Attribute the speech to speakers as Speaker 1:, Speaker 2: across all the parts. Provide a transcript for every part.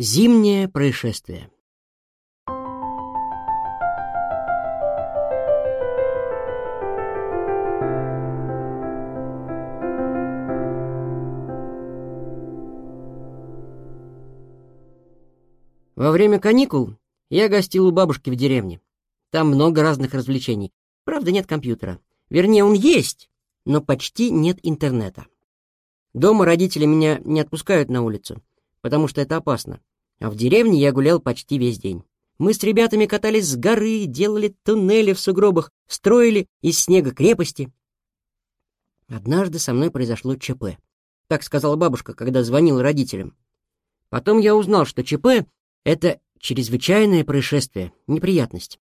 Speaker 1: Зимнее происшествие. Во время каникул я гостил у бабушки в деревне. Там много разных развлечений. Правда, нет компьютера. Вернее, он есть, но почти нет интернета. Дома родители меня не отпускают на улицу, потому что это опасно. А в деревне я гулял почти весь день. Мы с ребятами катались с горы, делали туннели в сугробах, строили из снега крепости. Однажды со мной произошло ЧП. Так сказала бабушка, когда звонила родителям. Потом я узнал, что ЧП — это чрезвычайное происшествие, неприятность.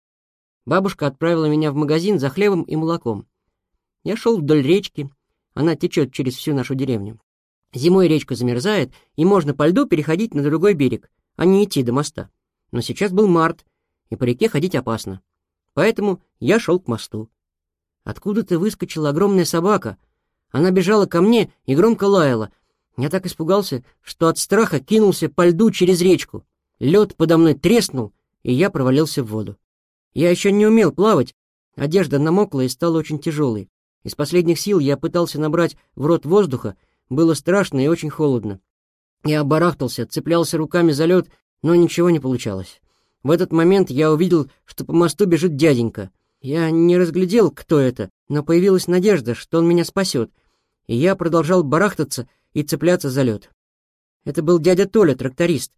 Speaker 1: Бабушка отправила меня в магазин за хлебом и молоком. Я шел вдоль речки, она течет через всю нашу деревню. Зимой речка замерзает, и можно по льду переходить на другой берег, а не идти до моста. Но сейчас был март, и по реке ходить опасно. Поэтому я шел к мосту. Откуда-то выскочила огромная собака. Она бежала ко мне и громко лаяла. Я так испугался, что от страха кинулся по льду через речку. Лед подо мной треснул, и я провалился в воду. Я еще не умел плавать, одежда намокла и стала очень тяжелой. Из последних сил я пытался набрать в рот воздуха, было страшно и очень холодно. Я барахтался, цеплялся руками за лед, но ничего не получалось. В этот момент я увидел, что по мосту бежит дяденька. Я не разглядел, кто это, но появилась надежда, что он меня спасет, и я продолжал барахтаться и цепляться за лед. Это был дядя Толя, тракторист.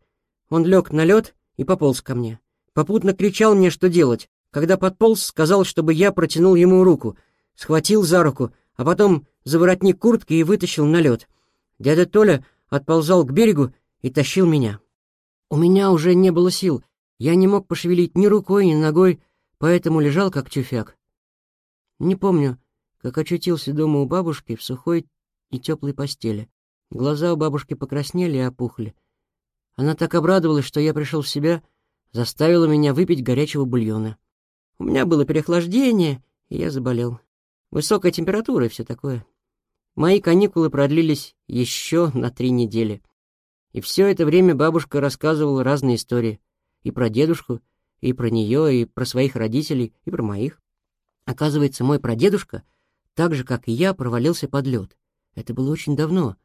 Speaker 1: Он лег на лед и пополз ко мне. Попутно кричал мне, что делать. Когда подполз, сказал, чтобы я протянул ему руку, схватил за руку, а потом за воротник куртки и вытащил на лед. Дядя Толя отползал к берегу и тащил меня. У меня уже не было сил, я не мог пошевелить ни рукой, ни ногой, поэтому лежал как тюфяк. Не помню, как очутился дома у бабушки в сухой и теплой постели. Глаза у бабушки покраснели и опухли. Она так обрадовалась, что я пришел в себя, заставила меня выпить горячего бульона. У меня было переохлаждение, и я заболел. Высокая температура и все такое. Мои каникулы продлились еще на три недели. И все это время бабушка рассказывала разные истории. И про дедушку, и про нее, и про своих родителей, и про моих. Оказывается, мой прадедушка, так же, как и я, провалился под лед. Это было очень давно.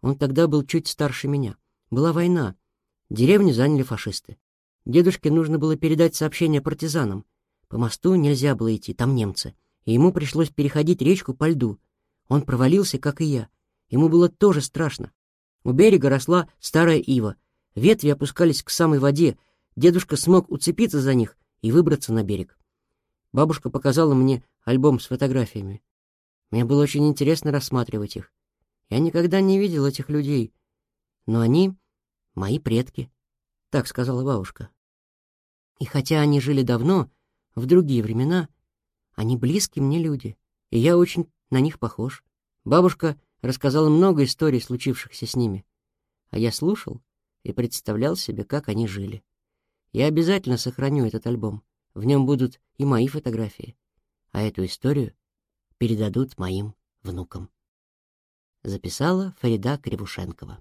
Speaker 1: Он тогда был чуть старше меня. Была война. Деревню заняли фашисты. Дедушке нужно было передать сообщение партизанам. По мосту нельзя было идти, там немцы. И ему пришлось переходить речку по льду. Он провалился, как и я. Ему было тоже страшно. У берега росла старая ива. Ветви опускались к самой воде. Дедушка смог уцепиться за них и выбраться на берег. Бабушка показала мне альбом с фотографиями. Мне было очень интересно рассматривать их. Я никогда не видел этих людей. Но они — мои предки, — так сказала бабушка. И хотя они жили давно, в другие времена, они близкие мне люди, и я очень на них похож. Бабушка рассказала много историй, случившихся с ними. А я слушал и представлял себе, как они жили. Я обязательно сохраню этот альбом. В нем будут и мои фотографии. А эту историю передадут моим внукам. Записала Фарида Кривушенкова.